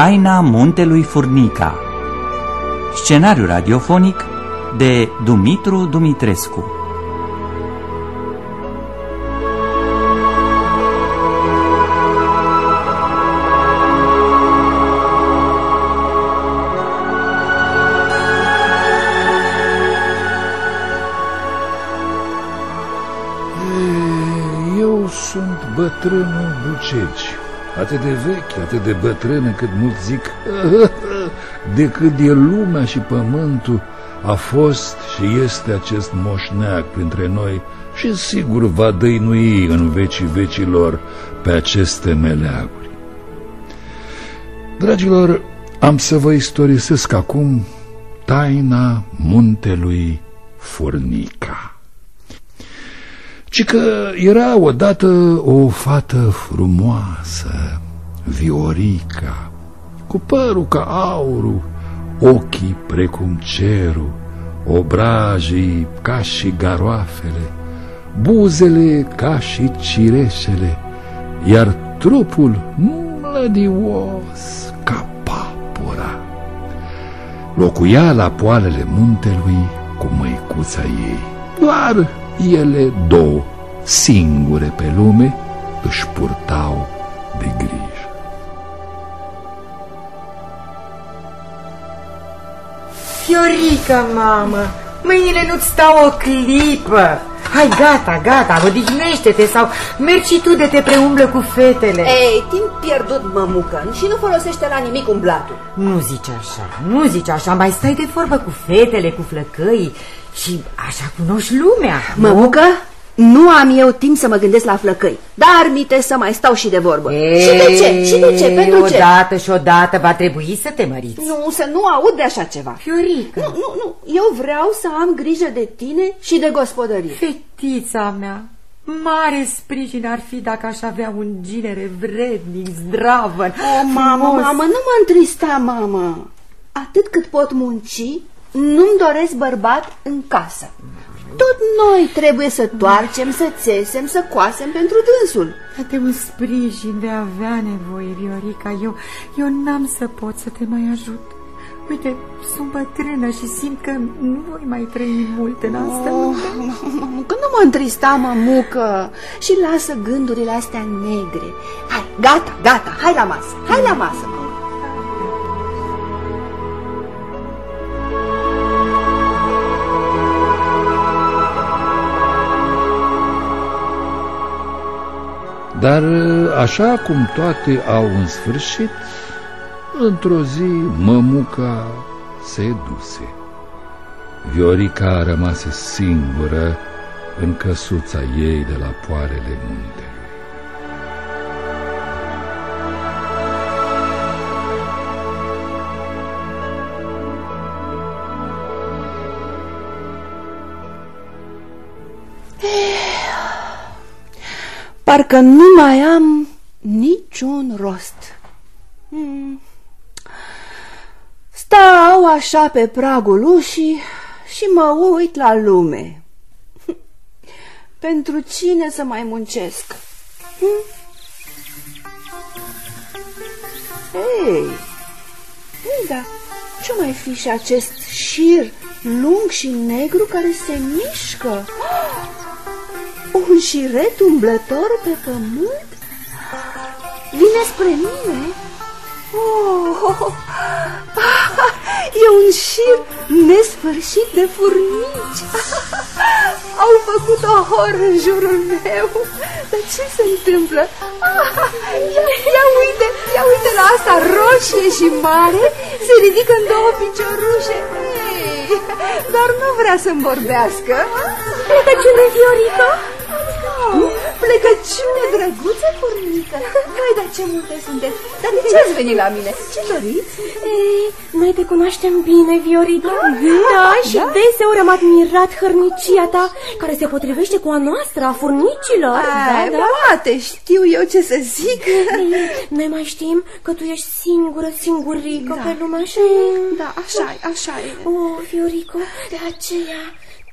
Taina Muntelui Furnica. Scenariu radiofonic de Dumitru Dumitrescu. Eu sunt bătrânul Bucegi, atât de vechi, atât de bătrân încât mulți zic de cât e lumea și pământul a fost și este acest moșneac printre noi și sigur va dăinui în vecii vecilor pe aceste meleaguri. Dragilor, am să vă istorisesc acum taina muntelui Furnica. Ci că era odată o fată frumoasă, Viorica, cu părul ca aurul, ochii precum cerul, obrajii ca și garoafele, buzele ca și cireșele, iar trupul mlădios ca papura. Locuia la poalele muntelui cu măicuța ei, doar ele două, singure pe lume, își purtau de grijă. Fiorica, mamă, mâinile nu-ți stau o clipă. Hai, gata, gata, odihnește-te sau mergi și tu de te preumblă cu fetele. Ei, timp pierdut, mămucă, și nu folosește la nimic umblatul. Nu zici așa, nu zici așa, mai stai de vorbă cu fetele, cu flăcăii și așa cunoști lumea. Mămucă, nu am eu timp să mă gândesc la flăcăi, dar mite să mai stau și de vorbă. Ei, și de ce? Și de ce? Pentru ce? Odată și odată va trebui să te măriți. Nu, să nu aud de așa ceva. Fiorica. Nu, nu, nu, eu vreau să am grijă de tine și de gospodărie. Fetița mea, mare sprijin ar fi dacă aș avea un ginere vrednic, zdravăn. O, mamă, frumos. mamă, nu mă întrista, mamă. Atât cât pot munci, nu-mi doresc bărbat în casă. Tot noi trebuie să toarcem, să țesem, să coasem pentru dânsul. Dar de un sprijin de a avea nevoie, Viorica, eu, eu n-am să pot să te mai ajut. Uite, sunt bătrână și simt că nu voi mai trăi mult în asta. Oh, mamă, că nu mă întrista, mămucă, și lasă gândurile astea negre. Hai, gata, gata, hai la masă, hai la masă, mă. Dar așa cum toate au în sfârșit, într-o zi mămuca se duse. Viorica rămase singură în căsuța ei de la poarele muntelui. Parcă nu mai am niciun rost. Hmm. Stau așa pe pragul ușii și mă uit la lume. Pentru cine să mai muncesc? Hmm? Ei, ei, da, ce mai fi și acest șir lung și negru care se mișcă? Un șiret umblător pe pământ? Vine spre mine? Oh, e un șir nesfârșit de furnici. Au făcut o hor în jurul meu. Dar ce se întâmplă? Ia, ia uite, ia uite la asta roșie și mare. Se ridică în două piciorușe. Ei, dar nu vrea să-mi vorbească. Plecăciune, Viorica? Oh, plecăciune drăguță, furnică. Vai, dar ce multe sunteți. Dar de ce ați venit la mine? Ce doriți? Ei, noi te cunoaștem bine, Viorica. Da, și da? deseori am admirat hărnicia ta, care se potrivește cu a noastră, a furnicilor. Ai, poate știu eu ce să zic. Ei, Noi mai știm că tu ești singură, singurică Da. pe lume, așa e? Da, așa e, așa e. O, Fiorico, de aceea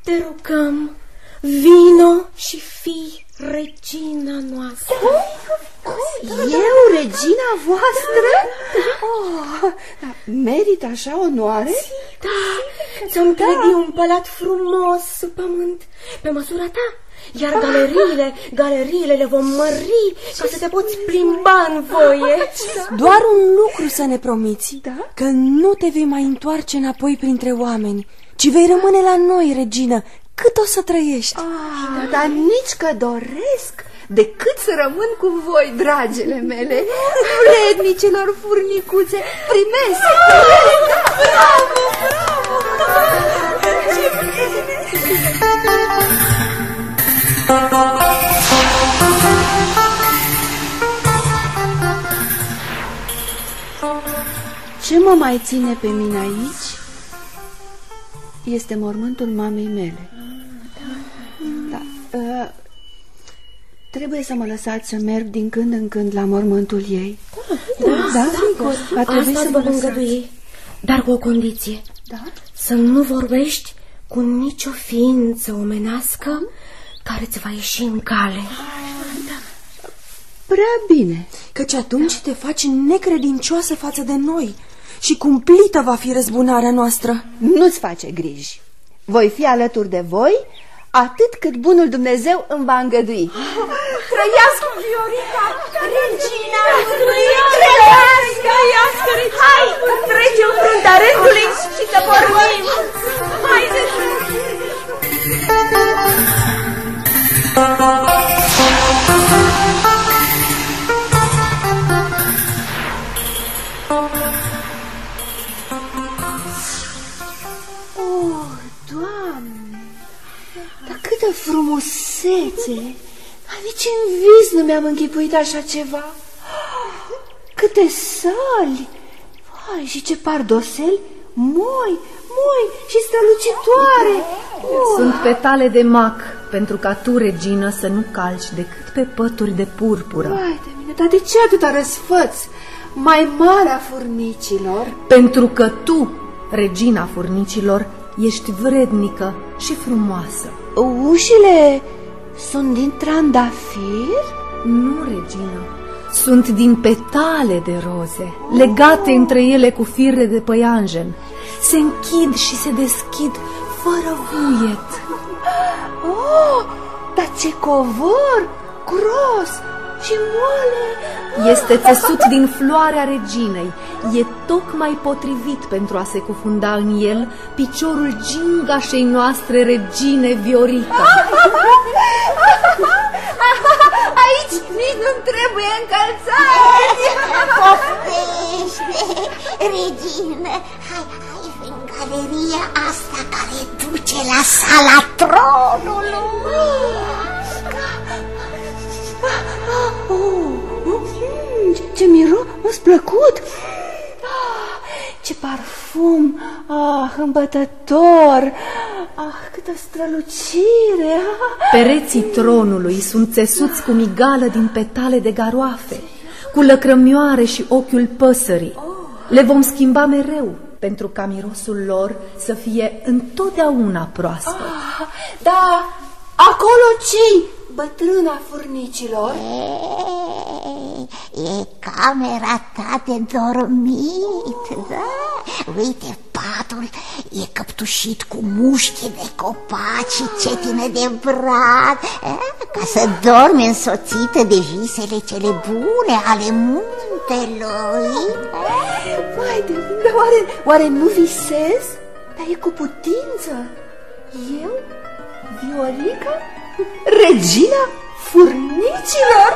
te rugăm, vino și fii regina noastră. Eu, regina voastră? Oh, merită așa onoare? Da, ți-am clădit un palat frumos sub pământ, pe măsura ta. Iar galeriile, galeriile le vom mări ca să te poți plimba în voie. Doar un lucru să ne promiți, Da? că nu te vei mai întoarce înapoi printre oameni, ci vei rămâne la noi, regină, cât o să trăiești. Ah, dar nici că doresc decât să rămân cu voi, dragele mele, vrednicilor furnicuțe, primesc, primesc, bravo, bravo, Ce mă mai ține pe mine aici este mormântul mamei mele. Trebuie să mă lăsați să merg din când în când la mormântul ei. Da, da? Va trebui Asta să vă mă lăsați. îngădui, dar cu o condiție. Da? Să nu vorbești cu nicio ființă omenească care ți va ieși în cale. Prea bine. Căci atunci te faci necredincioasă față de noi și cumplită va fi răzbunarea noastră. Nu-ți face griji. Voi fi alături de voi atât cât bunul Dumnezeu îmi va îngădui. Trăiască Viorica, regina Trăiască, trăiască, Hai, trecem fruntea rândului și să pornim! Haideți! Oh, frumusețe! Dar nici în vis nu mi-am închipuit așa ceva. Câte sali! Vai, și ce pardoseli moi, moi și strălucitoare! Oh, Sunt petale de mac pentru ca tu, regină, să nu calci decât pe pături de purpură. vai de mine, dar de ce atâta răsfăț? Mai mare a furnicilor? Pentru că tu, regina furnicilor, ești vrednică și frumoasă. Ușile sunt din trandafir? Nu, regină, sunt din petale de roze, legate între ele cu fire de păianjen. Se închid și se deschid fără vuiet. Oh, dar ce covor gros și moale! Este țesut din floarea reginei. E tocmai potrivit pentru a se cufunda în el piciorul gingașei noastre regine Viorica. Aici nici nu trebuie încălțare! Poftește, regină, hai, hai în galeria asta care duce la sala tronului. Ce miros plăcut! Ah, ce parfum! Ah, îmbătător! Ah, câtă strălucire! Ah, Pereții tronului sunt țesuți cu migală din petale de garoafe, cu lăcrămioare și ochiul păsării. Le vom schimba mereu pentru ca mirosul lor să fie întotdeauna proaspăt. ah, da, acolo ce Bătrâna furnicilor? E, e camera ta de dormit, da? Uite, patul e căptușit cu mușchi de copaci și cetine de brad, eh? ca să dormi însoțită de visele cele bune ale muntelui. Vai de mine, dar oare, oare nu visez? Dar e cu putință. Eu, Viorica, regina furnicilor?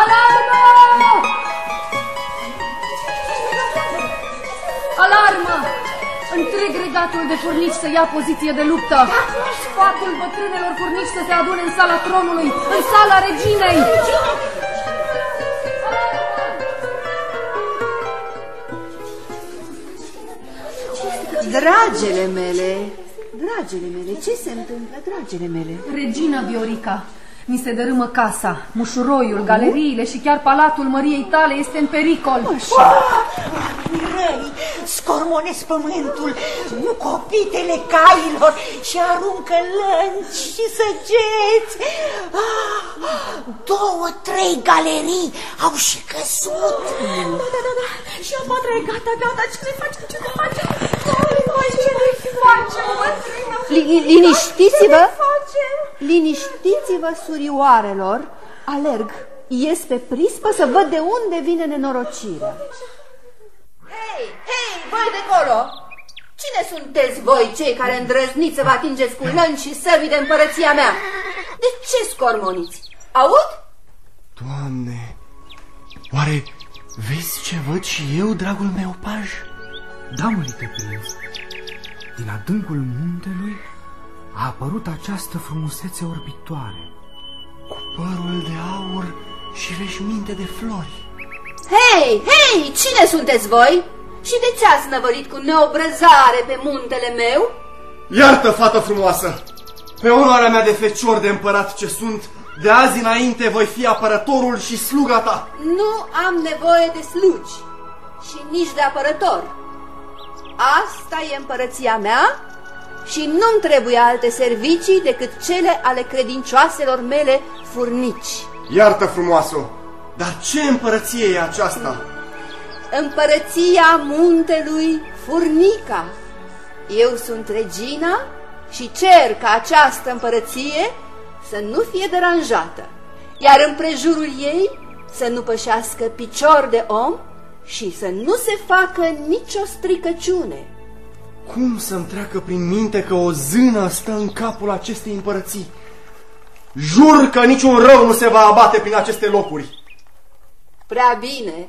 Alarmă! Alarmă! Întreg regatul de furnici să ia poziție de luptă. Sfatul bătrânelor furnici să se adune în sala tronului, în sala reginei. Dragele mele, dragele mele, ce se întâmplă, dragele mele? Regina Viorica, Ni se dărâmă casa, mușuroiul, galeriile și chiar palatul Măriei tale este în pericol. Mirei, scormonesc pământul cu copitele cailor și aruncă lănci și săgeți. Ah, două, trei galerii au și căzut. Da, da, da, da. Și a patra e gata, gata. Ce ne facem? Ce ne facem? Mai ce ne facem, bătrână? Liniștiți-vă, liniștiți-vă, surioarelor. Alerg, ies pe prispă să văd de unde vine nenorocirea. Hei, hei, voi de acolo! Cine sunteți voi cei care îndrăzniți să vă atingeți cu lănci și săbii de împărăția mea? De ce scormoniți? Aud? Doamne, oare vezi ce văd și eu, dragul meu paj? Da, mărite prinț, din adâncul muntelui a apărut această frumusețe orbitoare. Cu părul de aur și veșminte de flori. Hei, hei, cine sunteți voi? Și de ce ați năvălit cu neobrăzare pe muntele meu? Iartă, fată frumoasă! Pe onoarea mea de fecior de împărat ce sunt, de azi înainte voi fi apărătorul și sluga ta. Nu am nevoie de slugi și nici de apărător. Asta e împărăția mea și nu-mi trebuie alte servicii decât cele ale credincioaselor mele furnici. Iartă, frumoasă! Dar ce împărăție e aceasta? Împărăția muntelui Furnica. Eu sunt regina și cer ca această împărăție să nu fie deranjată, iar împrejurul ei să nu pășească picior de om și să nu se facă nicio stricăciune. Cum să-mi treacă prin minte că o zână stă în capul acestei împărății? Jur că niciun rău nu se va abate prin aceste locuri. Prea bine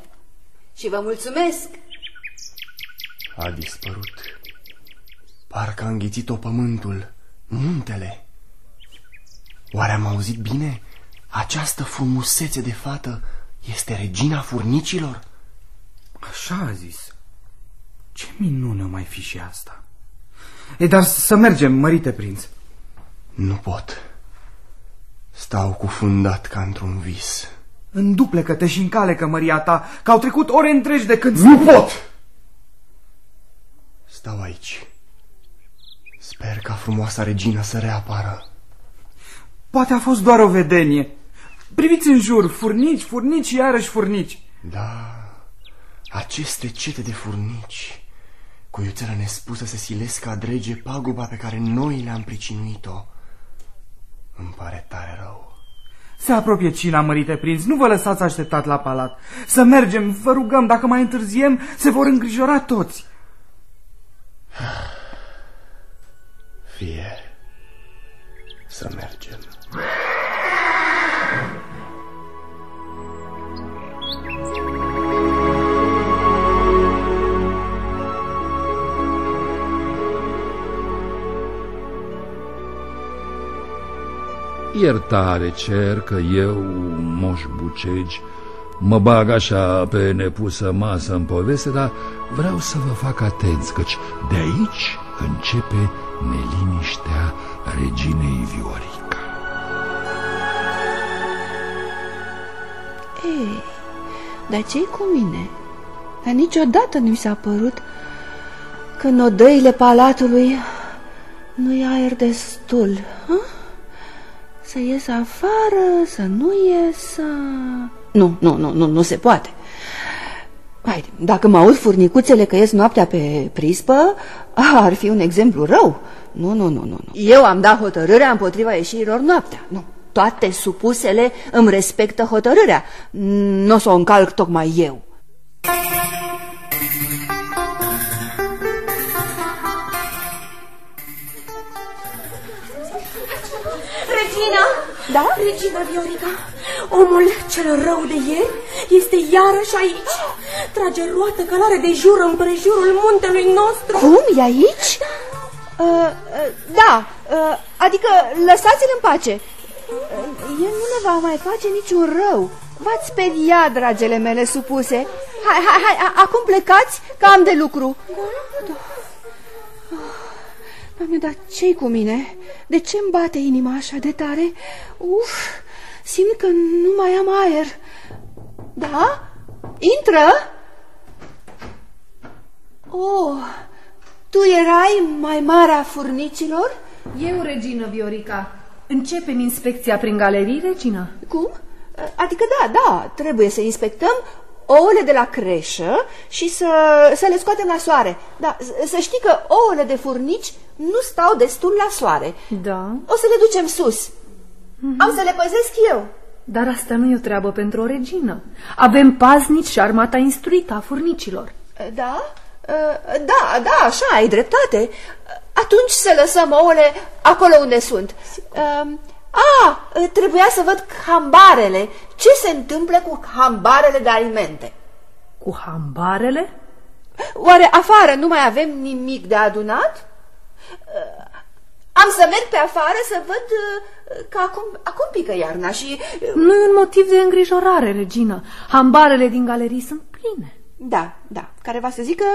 și vă mulțumesc. A dispărut. Parcă a înghițit-o pământul, muntele. Oare am auzit bine? Această frumusețe de fată este regina furnicilor? Așa a zis. Ce minune mai fi și asta. E, dar să mergem, mărite prinț. Nu pot. Stau cufundat ca într-un vis. Înduplecă-te și încalecă măria ta, că au trecut ore întregi de când... Nu pot! Stau aici. Sper ca frumoasa regină să reapară. Poate a fost doar o vedenie. Priviți în jur, furnici, furnici și iarăși furnici. Da, aceste cete de furnici, cu iuțelă nespusă se silesc a drege paguba pe care noi le-am pricinuit-o. Îmi pare tare rău. Se apropie cina, mărite prinț, nu vă lăsați așteptat la palat. Să mergem, vă rugăm, dacă mai întârziem, se vor îngrijora toți. Fie să mergem. Iertare cer că eu, moș bucegi, mă bag așa pe nepusă masă în poveste, dar vreau să vă fac atenți, căci de aici începe neliniștea reginei Viorica. Ei, dar ce cu mine? Dar niciodată nu mi s-a părut că în odăile palatului nu-i aer destul. Ha? Să ies afară, să nu ies... Nu, nu, nu, nu, nu se poate. Haide, dacă mă aud furnicuțele că ies noaptea pe prispă, ar fi un exemplu rău. Nu, nu, nu, nu. nu. Eu am dat hotărârea împotriva ieșirilor noaptea. Nu. Toate supusele îmi respectă hotărârea. Nu o să o încalc tocmai eu. Da? Regina Viorica, omul cel rău de ieri este iarăși aici. Trage roată călare de jur împrejurul muntelui nostru. Cum? E aici? Uh, uh, da, uh, adică lăsați-l în pace. Uh, el nu ne va mai face niciun rău. V-ați speriat, dragele mele supuse. Hai, hai, hai, a- acum plecați, că am de lucru. Da? Doamne, dar ce-i cu mine? De ce îmi bate inima așa de tare? Uf, simt că nu mai am aer. Da? Intră! Oh, tu erai mai mare a furnicilor? Eu, regină Viorica. Începem inspecția prin galerii, regină? Cum? Adică da, da, trebuie să inspectăm ouăle de la creșă și să, să le scoatem la soare. Da, să știi că ouăle de furnici nu stau destul la soare. Da. O să le ducem sus. Mm -hmm. Am să le păzesc eu. Dar asta nu e o treabă pentru o regină. Avem paznici și armata instruită a furnicilor. Da? Da, da, așa, ai dreptate. Atunci să lăsăm ouăle acolo unde sunt. A, trebuia să văd hambarele. Ce se întâmplă cu hambarele de alimente? Cu hambarele? Oare afară nu mai avem nimic de adunat? Am să merg pe afară să văd că acum, acum pică iarna și... Nu e un motiv de îngrijorare, regină. Hambarele din galerii sunt pline. Da, da. Care va să zică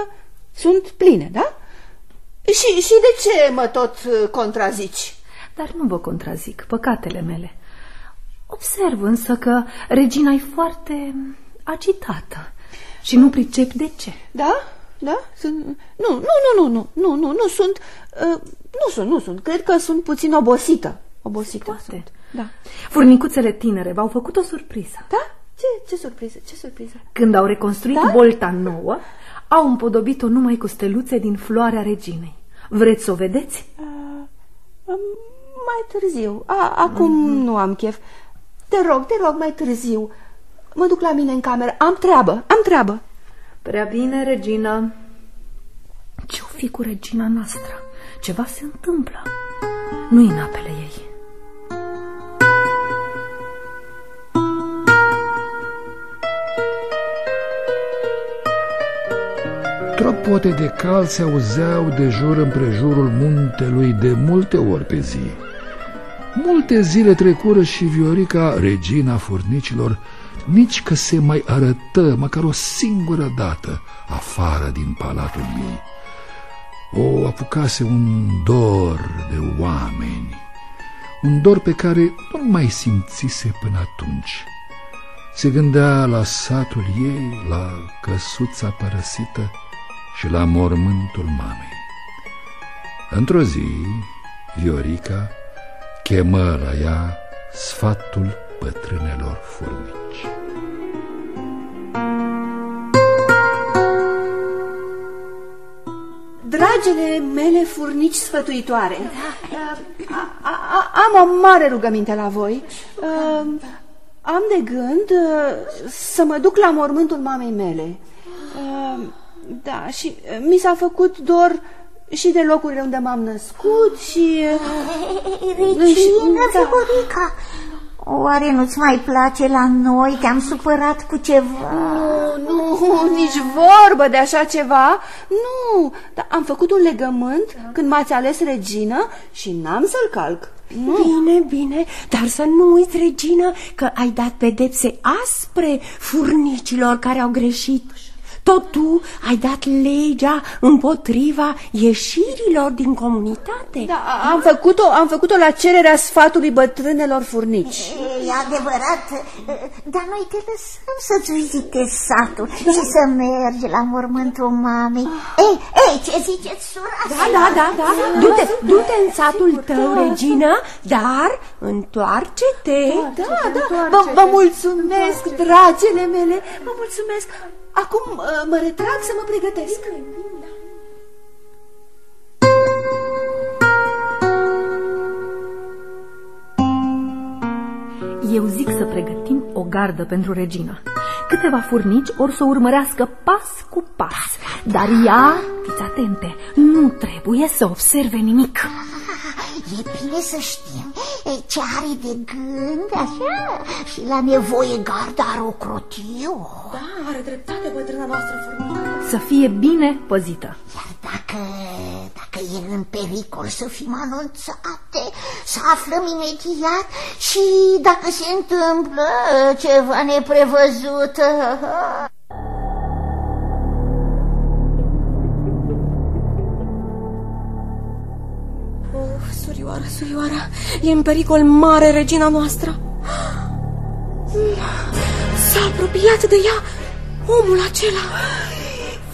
sunt pline, da? Și, și de ce mă tot contrazici? Dar nu vă contrazic, păcatele mele. Observ însă că regina e foarte agitată și nu pricep de ce. Da? Da? Sunt... Nu, nu, nu, nu, nu, nu, nu, nu sunt, uh, nu sunt, nu sunt. Cred că sunt puțin obosită. Obosită Poate. sunt. Da. Furnicuțele tinere v-au făcut o surpriză. Da? Ce, ce surpriză? Ce surpriză? Când au reconstruit da? bolta nouă, au împodobit-o numai cu steluțe din floarea reginei. Vreți să o vedeți? Uh, mai târziu. A, acum mm -hmm. nu am chef. Te rog, te rog, mai târziu. Mă duc la mine în cameră. Am treabă, am treabă. Prea bine, regina. Ce-o fi cu regina noastră? Ceva se întâmplă. Nu-i în apele ei. Tropote de cal se auzeau de jur împrejurul muntelui de multe ori pe zi. Multe zile trecură și Viorica, regina furnicilor, nici că se mai arătă măcar o singură dată afară din palatul ei. O apucase un dor de oameni, un dor pe care nu mai simțise până atunci. Se gândea la satul ei, la căsuța părăsită și la mormântul mamei. Într-o zi, Viorica chemă la ea sfatul bătrânelor furnici. Dragele mele furnici sfătuitoare, a, a, a, am o mare rugăminte la voi. Am de gând să mă duc la mormântul mamei mele. Da, și mi s-a făcut dor și de locurile unde m-am născut și... Regina da. Viorica, oare nu-ți mai place la noi? Te-am supărat cu ceva? Nu, nu, nici vorbă de așa ceva. Nu, dar am făcut un legământ când m-ați ales regină și n-am să-l calc. Nu. Bine, bine, dar să nu uiți, regină, că ai dat pedepse aspre furnicilor care au greșit. Tot tu ai dat legea împotriva ieșirilor din comunitate? Da, am făcut-o am făcut-o la cererea sfatului bătrânelor furnici. E adevărat, dar noi te lăsăm să-ți vizite satul da. și să mergi la mormântul mamei. Ei, ei, ce ziceți, sura? Da, da, da, da. Du-te du în satul tău, da. regină, dar întoarce-te. Da, da, da. Vă, vă mulțumesc, dragele mele, vă mulțumesc. Acum uh, mă retrag să mă pregătesc. Eu zic să pregătim o gardă pentru regina. Câteva furnici or să o urmărească pas cu pas. Dar ea, fiți atente, nu trebuie să observe nimic. E bine să știm ce are de gând, așa, și la nevoie garda are o crotiu. Da, are dreptate bătrâna noastră furnică. Să fie bine păzită. Iar dacă, dacă e în pericol să fim anunțate, să aflăm imediat și dacă se întâmplă ceva neprevăzut... Surioara, surioara, e în pericol mare regina noastră. S-a apropiat de ea omul acela.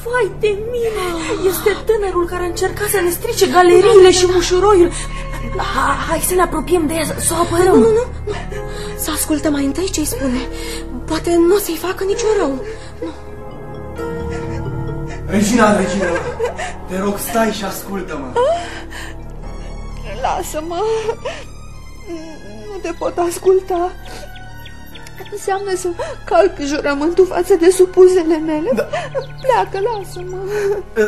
Vai de mine! Este tânărul care a încercat să ne strice galeriile și mușuroiul. Ha, hai să ne apropiem de ea, să o apărăm. Nu, nu, nu. nu. Să ascultăm mai întâi ce-i spune. Poate nu o să-i facă niciun rău. Nu. Regina, regina, te rog, stai și ascultă-mă. Lasă-mă. Nu te pot asculta. Înseamnă să calc jurământul față de supuzele mele. Da. Pleacă, lasă-mă.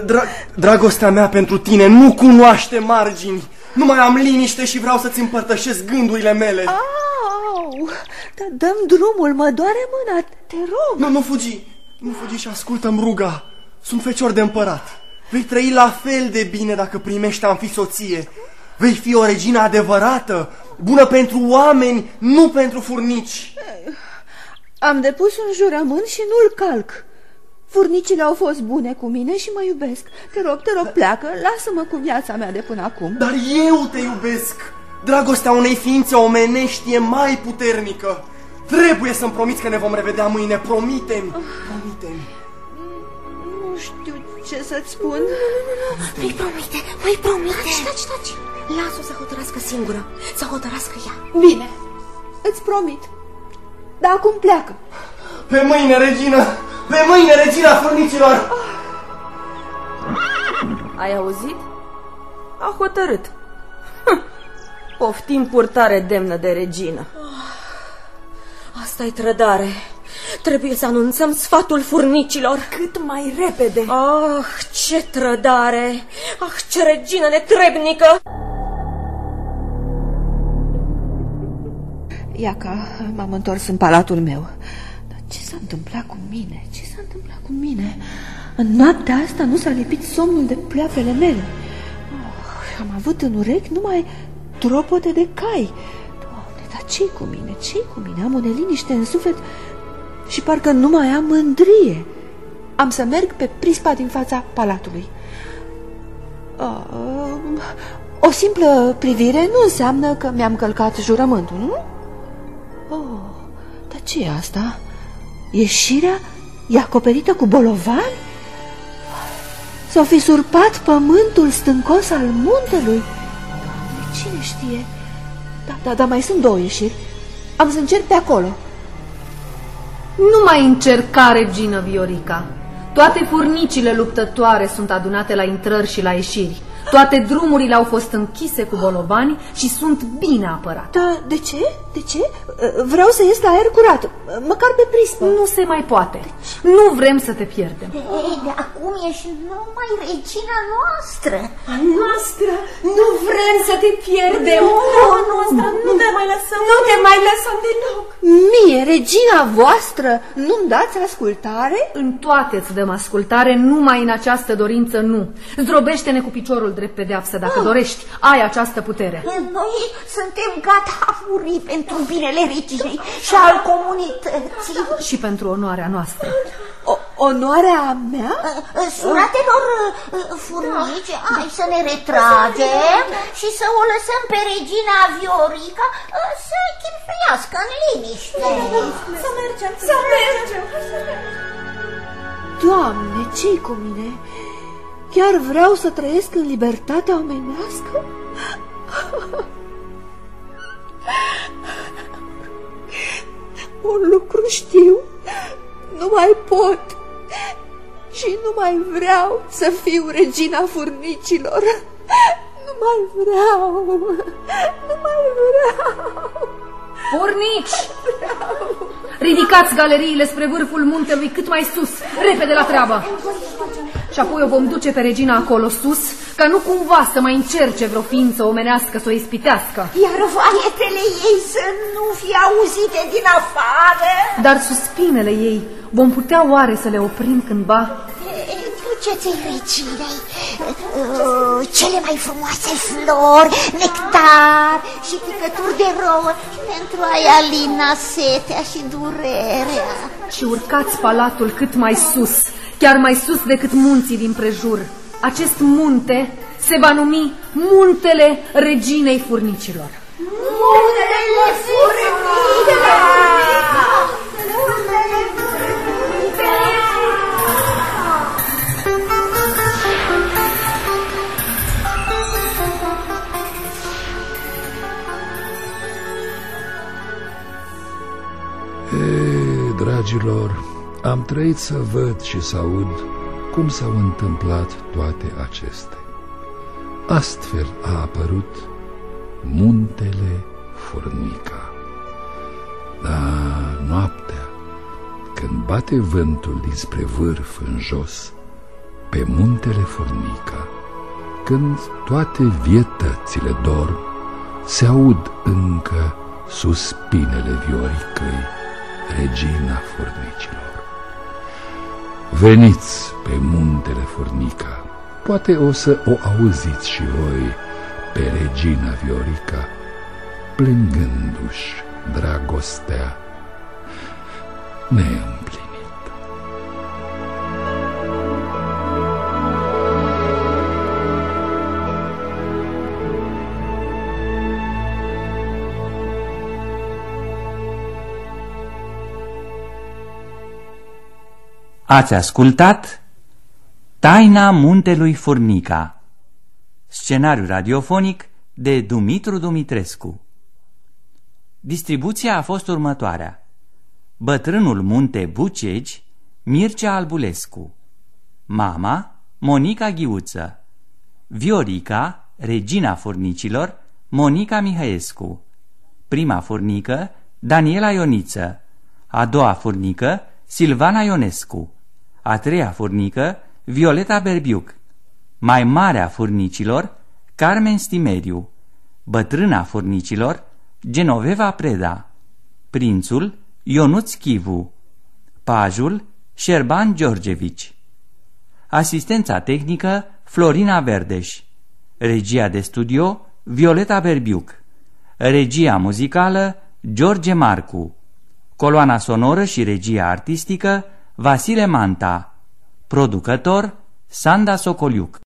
Dra dragostea mea pentru tine nu cunoaște margini. Nu mai am liniște și vreau să-ți împărtășesc gândurile mele. Au, dar dăm drumul, mă doare mâna, te rog. Nu, nu fugi, nu fugi și ascultă-mi ruga. Sunt fecior de împărat. Vei trăi la fel de bine dacă primești a fi soție. Vei fi o regină adevărată, bună pentru oameni, nu pentru furnici. Am depus un jurământ și nu-l calc. Furnicile au fost bune cu mine și mă iubesc. Te rog, te rog, pleacă, lasă-mă cu viața mea de până acum. Dar eu te iubesc. Dragostea unei ființe omenești e mai puternică. Trebuie să-mi promiți că ne vom revedea mâine. Promite-mi, promite-mi. Nu știu ce să-ți spun. Nu, nu, nu, nu. Păi promite, păi promite. Taci, taci, taci. Lasă-o să hotărască singură, să hotărască ea. Bine, îți promit. Dar acum pleacă. Pe mâine, regină! Pe mâine, regina furnicilor! Ai auzit? A hotărât. Poftim purtare demnă de regină. Asta e trădare. Trebuie să anunțăm sfatul furnicilor. Cât mai repede. Ah, ce trădare! Ah, ce regină netrebnică! Iaca, m-am întors în palatul meu. Dar ce s-a întâmplat cu mine? Ce s-a întâmplat cu mine? În noaptea asta nu s-a lipit somnul de pleoapele mele. Oh, am avut în urechi numai tropote de cai. Doamne, dar ce cu mine? ce cu mine? Am o neliniște în suflet și parcă nu mai am mândrie. Am să merg pe prispa din fața palatului. Oh, o simplă privire nu înseamnă că mi-am călcat jurământul, nu? Oh, dar ce e asta? Ieșirea e acoperită cu bolovani? S-au fi surpat pământul stâncos al muntelui? Doamne, cine știe? Da, da, da, mai sunt două ieșiri. Am să încerc pe acolo. Nu mai încerca, regină Viorica. Toate furnicile luptătoare sunt adunate la intrări și la ieșiri. Toate drumurile au fost închise cu bolovani și sunt bine apărate. Da, de ce? De ce? Vreau să ies la aer curat, măcar pe prispă. Nu se mai poate. Nu vrem să te pierdem. Ei, de acum ești numai regina noastră. A noastră? Nu vrem să te pierdem. Nu, a noastră, nu te mai lăsăm. Nu te mai lăsăm deloc. Mie, regina voastră, nu-mi dați ascultare? În toate îți dăm ascultare, numai în această dorință nu. Zdrobește-ne cu piciorul drept pedeapsă dacă ah. dorești. Ai această putere. Noi suntem gata a muri pentru binele reginei și al comunității. Și pentru onoarea noastră. O, onoarea mea? Suratelor furnici, hai să ne retragem și să o lăsăm pe regina Viorica să chipsuiască în liniște. Să mergem, să mergem. Doamne, ce-i cu mine? Chiar vreau să trăiesc în libertatea omenească? Un lucru știu, nu mai pot și nu mai vreau să fiu regina furnicilor. Nu mai vreau, nu mai vreau. Furnici! Ridicați galeriile spre vârful muntelui cât mai sus, repede la treabă. Și apoi o vom duce pe regina acolo sus, ca nu cumva să mai încerce vreo ființă omenească să o ispitească. Iar vaetele ei să nu fie auzite din afară. Dar suspinele ei, vom putea oare să le oprim cândva? Duceți-i reginei uh, cele mai frumoase flori, nectar și picături de rouă pentru a-i alina setea și durerea. Și urcați palatul cât mai sus, chiar mai sus decât munții din prejur. Acest munte se va numi Muntele Reginei Furnicilor. Muntele Furnicilor! dragilor, am trăit să văd și să aud cum s-au întâmplat toate acestea. Astfel a apărut muntele Furnica. Dar noaptea, când bate vântul dinspre vârf în jos, pe muntele Furnica, când toate vietățile dorm, se aud încă suspinele vioricăi, regina furnicilor. Veniți pe muntele Furnica, poate o să o auziți și voi pe regina Viorica, plângându-și dragostea neîmplinit. Ați ascultat Taina muntelui Furnica. Scenariu radiofonic de Dumitru Dumitrescu. Distribuția a fost următoarea. Bătrânul munte Bucegi Mircea Albulescu. Mama Monica Ghiuță. Viorica, regina furnicilor Monica Mihaescu. Prima furnică Daniela Ioniță. A doua furnică Silvana Ionescu a treia furnică, Violeta Berbiuc, mai marea furnicilor, Carmen Stimeriu, bătrâna furnicilor, Genoveva Preda, prințul, Ionuț Chivu, pajul, Șerban Georgevici, asistența tehnică, Florina Verdeș, regia de studio, Violeta Berbiuc, regia muzicală, George Marcu, coloana sonoră și regia artistică, Vasile Manta Producător Sanda Socoliuc